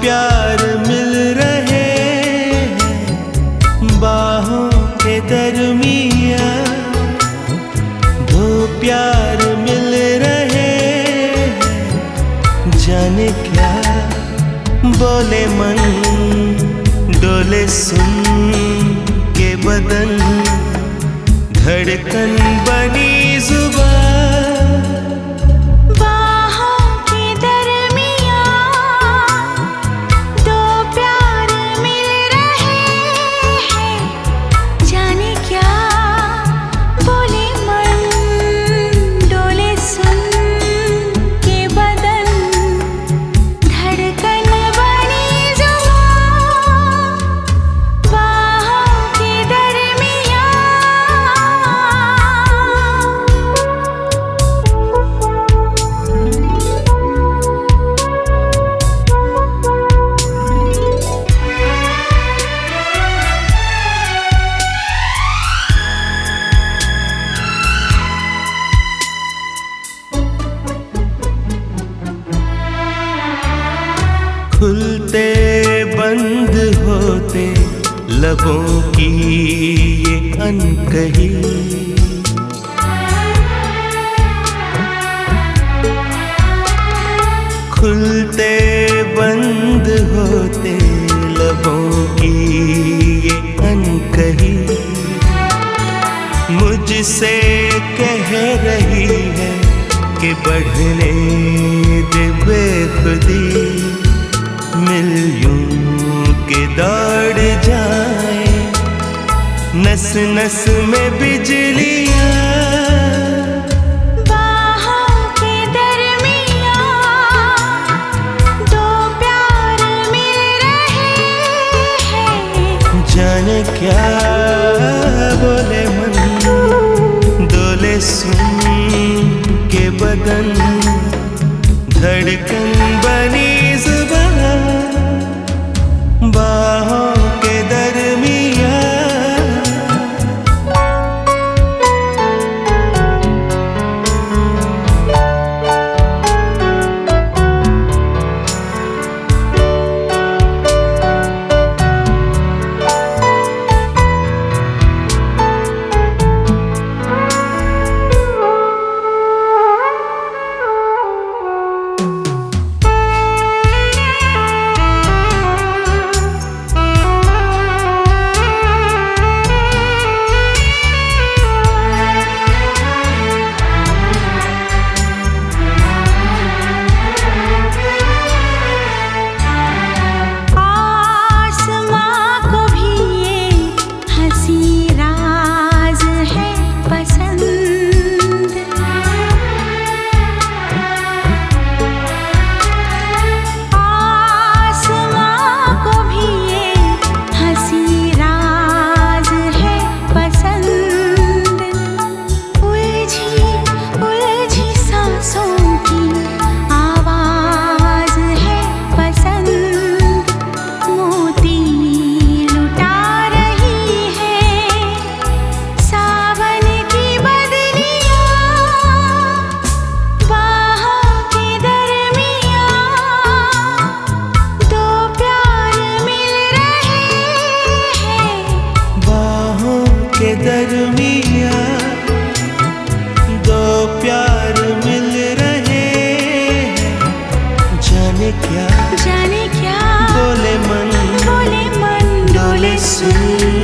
प्यार मिल रहे बाहों के दरमिया। दो प्यार मिल रहे जाने क्या बोले मन, डोले सुन के बदन। धड़कन बनी ज़ुबान लबों की ये अनकही। खुलते बंद होते लबों की ये अनकही। मुझसे कह रही है कि बढ़ने दे बेखुदी। मिल यूँ के दौड़ जाए नस नस में बिजलियाँ। बाहों के दरमिया दो प्यार मिल रहे हैं। जाने क्या बोले मन डोले सुन के बदन धड़कन बनी जाने क्या? जाने क्या? बोले मन बोले मन डोले सुन।